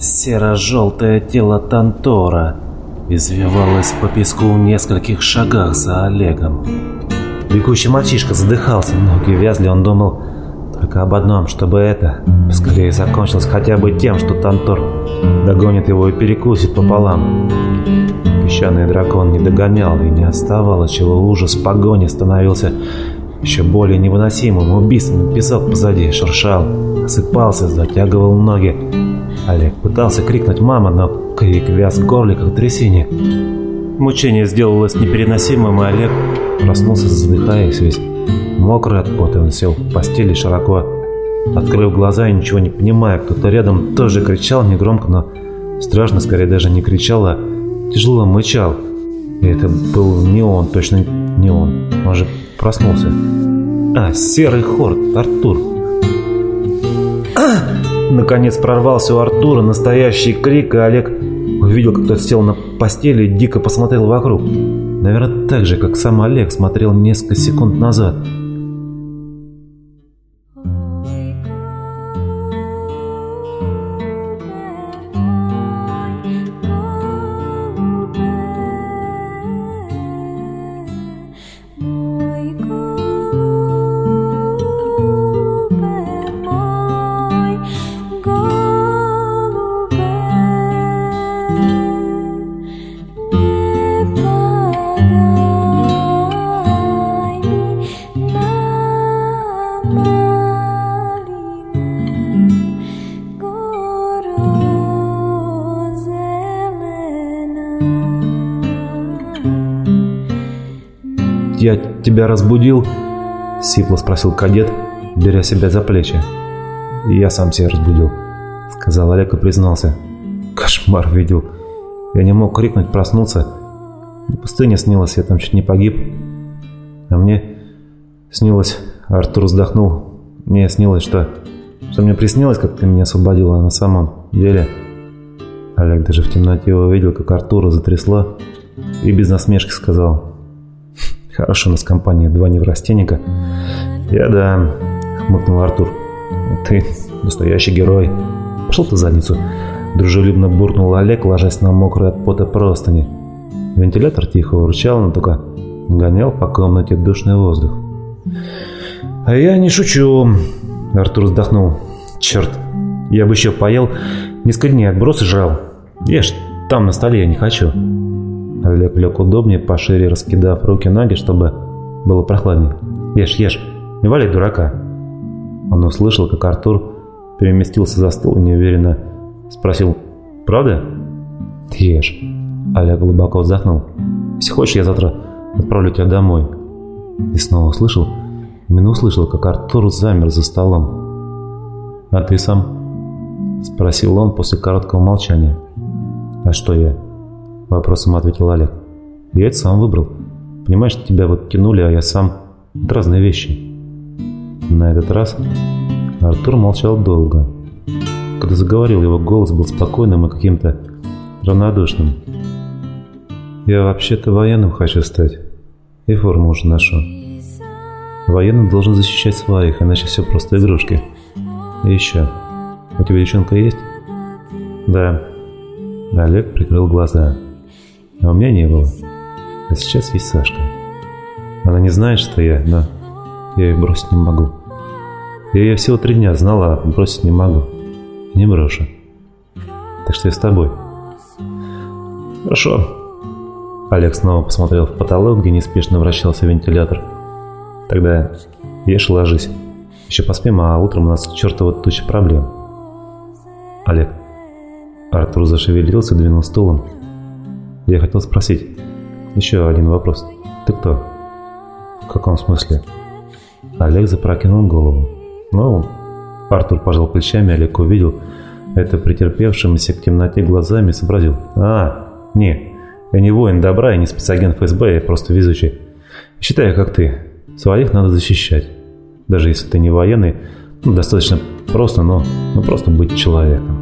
Серо-желтое тело Тантора извивалось по песку в нескольких шагах за Олегом. Бегущий мальчишка задыхался, ноги вязли, он думал только об одном, чтобы это скорее закончилось хотя бы тем, что Тантор догонит его и перекусит пополам. Песчаный дракон не догонял и не отставал, отчего ужас погони становился еще более невыносимым, убийственным. Песок позади шуршал, осыпался, затягивал ноги. Олег пытался крикнуть «мама», но крик вяз в горле, как трясине. Мучение сделалось непереносимым, и Олег проснулся, задыхаясь весь. Мокрый от пота, он сел в постели широко, открыв глаза и ничего не понимая. Кто-то рядом тоже кричал негромко, но страшно, скорее даже не кричал, а тяжело мычал. И это был не он, точно не он. Он же проснулся. А, серый хорд, Артур. А! Наконец прорвался у Артура настоящий крик, и Олег увидел, как тот сел на постели и дико посмотрел вокруг. Наверное, так же, как сам Олег смотрел несколько секунд назад. «Я тебя разбудил?» — сипло спросил кадет, беря себя за плечи. «Я сам себя разбудил», — сказал Олег и признался. «Кошмар видел. Я не мог крикнуть, проснуться. Пустыня снилась, я там чуть не погиб. А мне снилось...» Артур вздохнул. «Мне снилось, что... Что мне приснилось, как ты меня освободила, на самом деле...» Олег даже в темноте увидел, как Артура затрясло, и без насмешки сказал... Хорошо у нас компания, два неврастенника. Я да, хмыкнул Артур. Ты настоящий герой. Пошел ты задницу. Дружелюбно буркнул Олег, ложась на мокрые от пота простыни. Вентилятор тихо урчал, но только гонял по комнате душный воздух. «А я не шучу», — Артур вздохнул. «Черт, я бы еще поел, несколько дней отбросы жрал. Ешь, там на столе я не хочу». Олег лег удобнее, пошире раскидав руки-ноги, чтобы было прохладнее. «Ешь, ешь, не валяй дурака!» Он услышал, как Артур переместился за стол неуверенно спросил «Правда?» «Ешь!» Олег глубоко вздохнул. «Если хочешь, я завтра отправлю тебя домой». И снова услышал, именно услышал, как Артур замер за столом. «А ты сам?» Спросил он после короткого молчания. «А что я?» Вопросом ответил Олег. Я это сам выбрал. Понимаешь, тебя вот тянули, а я сам. Это разные вещи. На этот раз Артур молчал долго. Когда заговорил, его голос был спокойным и каким-то равнодушным. Я вообще-то военным хочу стать. И форму уже ношу. Военный должен защищать своих, иначе все просто игрушки. И еще. У тебя девчонка есть? Да. Олег прикрыл глаза. А у меня не было. А сейчас есть Сашка. Она не знает, что я, но я ее бросить не могу. Я ее всего три дня знала, а бросить не могу. Не брошу. Так что я с тобой. Хорошо. Олег снова посмотрел в потолок, где неспешно вращался вентилятор. Тогда ешь и ложись. Еще поспим, а утром у нас чертова туча проблем. Олег. Артур зашевелился, двинул стулом. Я хотел спросить. Еще один вопрос. Ты кто? В каком смысле? Олег запрокинул голову. Ну, Артур пожал плечами, Олег увидел это претерпевшимися к темноте глазами и сообразил. А, не, я не воин добра и не спецагент ФСБ, я просто везучий. Считаю, как ты. Своих надо защищать. Даже если ты не военный, ну, достаточно просто, но, но просто быть человеком.